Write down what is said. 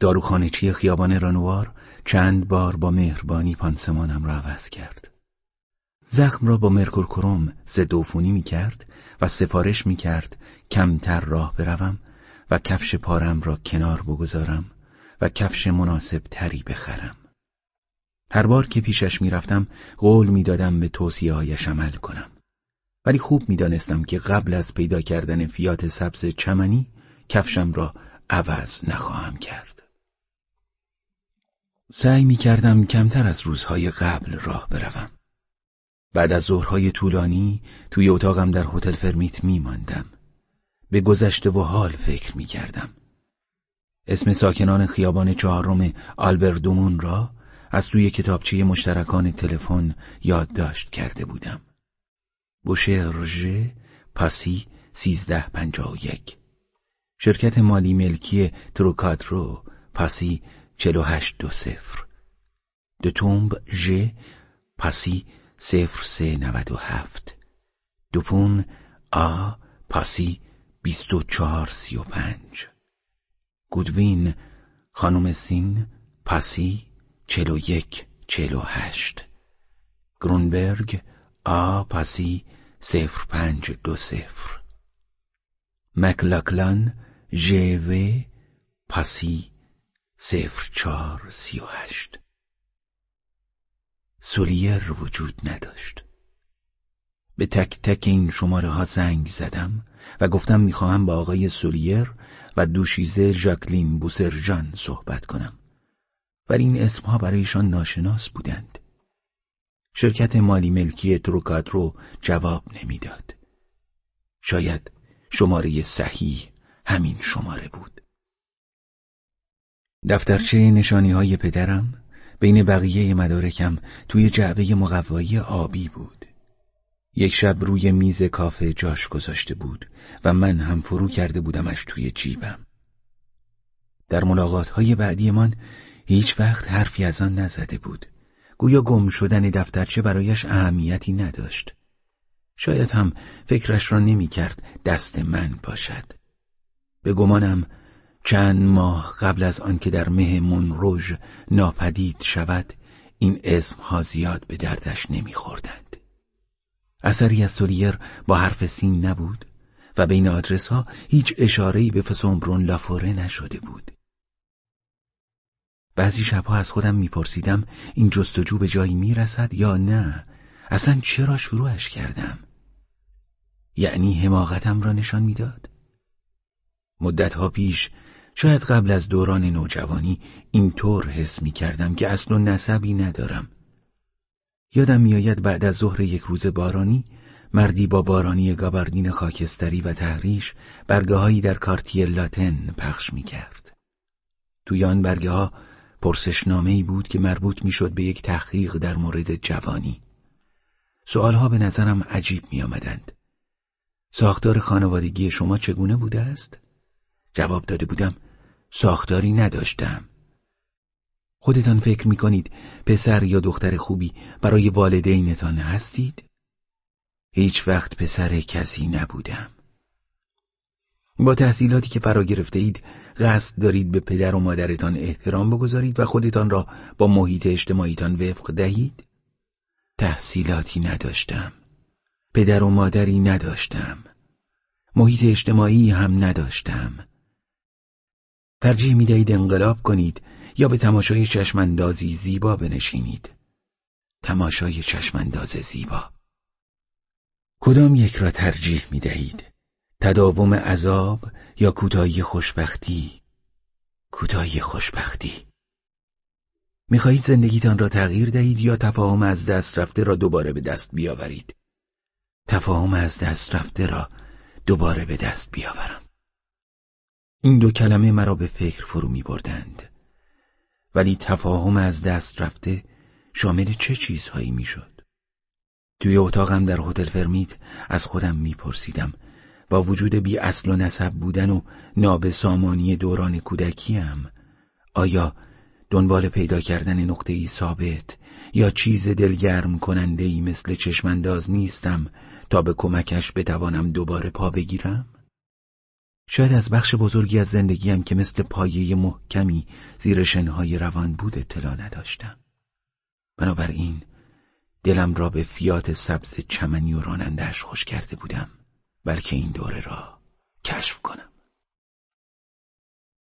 داروخانچی خیابان رانوار چند بار با مهربانی پانسمانم را عوض کرد. زخم را با مرکورکروم ضد عفونی می کرد و سفارش می کرد کمتر راه بروم و کفش پارم را کنار بگذارم و کفش مناسب تری بخرم. هر بار که پیشش می‌رفتم قول می‌دادم به توصیه عمل کنم. ولی خوب می‌دانستم که قبل از پیدا کردن فیات سبز چمنی کفشم را عوض نخواهم کرد. سعی می کردم کمتر از روزهای قبل راه بروم. بعد از ظهرهای طولانی توی اتاقم در هتل فرمیت می ماندم. به گذشته و حال فکر می کردم. اسم ساکنان خیابان چهارم آلبردومون را از توی کتابچه مشترکان تلفن یادداشت کرده بودم. بوشهرژه پاسی سیزده پنجا و یک شرکت مالی ملکی تروکادرو پاسی چلو هشت دو سفر تومب ژ پاسی سفر سه نود و هفت. دوپون آ پاسی بیست و چهار سی و پنج. گودوین خانم سین پاسی چلو یک چلو هشت. گرونبرگ آ پاسی سفر پنج دو سفر مکلاکلان ژو پاسی سفر چهار سی و هشت سولیر وجود نداشت به تک تک این شماره ها زنگ زدم و گفتم می‌خواهم با آقای سولیر و دوشیزه ژاکلین بوسرژان صحبت کنم ولی این اسمها برایشان ناشناس بودند شرکت مالی ملکی تروکادرو جواب نمی‌داد. شاید شماره صحیح همین شماره بود. دفترچه نشانی های پدرم بین بقیه مدارکم توی جعبه مقوایی آبی بود. یک شب روی میز کافه جاش گذاشته بود و من هم فرو کرده بودمش توی جیبم. در ملاقات های بعدیمان هیچ وقت حرفی از آن نزده بود. گویا گم شدن دفترچه برایش اهمیتی نداشت. شاید هم فکرش را نمی کرد دست من باشد. به گمانم چند ماه قبل از آنکه در مه منروژ ناپدید شود این اسم ها زیاد به دردش نمیخوردند. اثری از سولیر با حرف سین نبود و بین آدرس ها هیچ اشارهی به فسومبرون لافوره نشده بود. بعضی شبها از خودم میپرسیدم این جستجو به جایی می‌رسد یا نه اصلا چرا شروعش کردم یعنی حماقتم را نشان می‌داد مدتها پیش شاید قبل از دوران نوجوانی اینطور حس می کردم که اصل و نسبی ندارم یادم میآید بعد از ظهر یک روز بارانی مردی با بارانی گاباردین خاکستری و تحریش برگه هایی در کارتی لاتن پخش می کرد. توی آن برگه ها پرسشنامه ای بود که مربوط می‌شد به یک تحقیق در مورد جوانی. سوالها به نظرم عجیب می آمدند. ساختار خانوادگی شما چگونه بوده است؟ جواب داده بودم ساختاری نداشتم. خودتان فکر می کنید پسر یا دختر خوبی برای والدینتان هستید؟ هیچ وقت پسر کسی نبودم. با تحصیلاتی که فرا گرفته اید قصد دارید به پدر و مادرتان احترام بگذارید و خودتان را با محیط اجتماعیتان وفق دهید؟ تحصیلاتی نداشتم پدر و مادری نداشتم محیط اجتماعی هم نداشتم ترجیح می دهید انقلاب کنید یا به تماشای چشماندازی زیبا بنشینید؟ تماشای چشمانداز زیبا. کدام یک را ترجیح می دهید؟ تداوم عذاب یا کوتاهی خوشبختی؟ کوتاهی خوشبختی. می‌خواهید زندگیتان را تغییر دهید یا تفاهم از دست رفته را دوباره به دست بیاورید؟ تفاهم از دست رفته را دوباره به دست بیاورم. این دو کلمه مرا به فکر فرو می بردند ولی تفاهم از دست رفته شامل چه چیزهایی می‌شد؟ توی اتاقم در هتل فرمیت از خودم میپرسیدم. با وجود بی اصل و نسب بودن و نابسامانی دوران کودکیم آیا دنبال پیدا کردن نقطه ای ثابت یا چیز دلگرم کننده ای مثل چشمانداز نیستم تا به کمکش بتوانم دوباره پا بگیرم؟ شاید از بخش بزرگی از زندگیم که مثل پایه محکمی زیر شنهای روان بود اطلاع نداشتم. بنابراین دلم را به فیات سبز چمنی و رانندهش خوش کرده بودم بلکه این دوره را کشف کنم.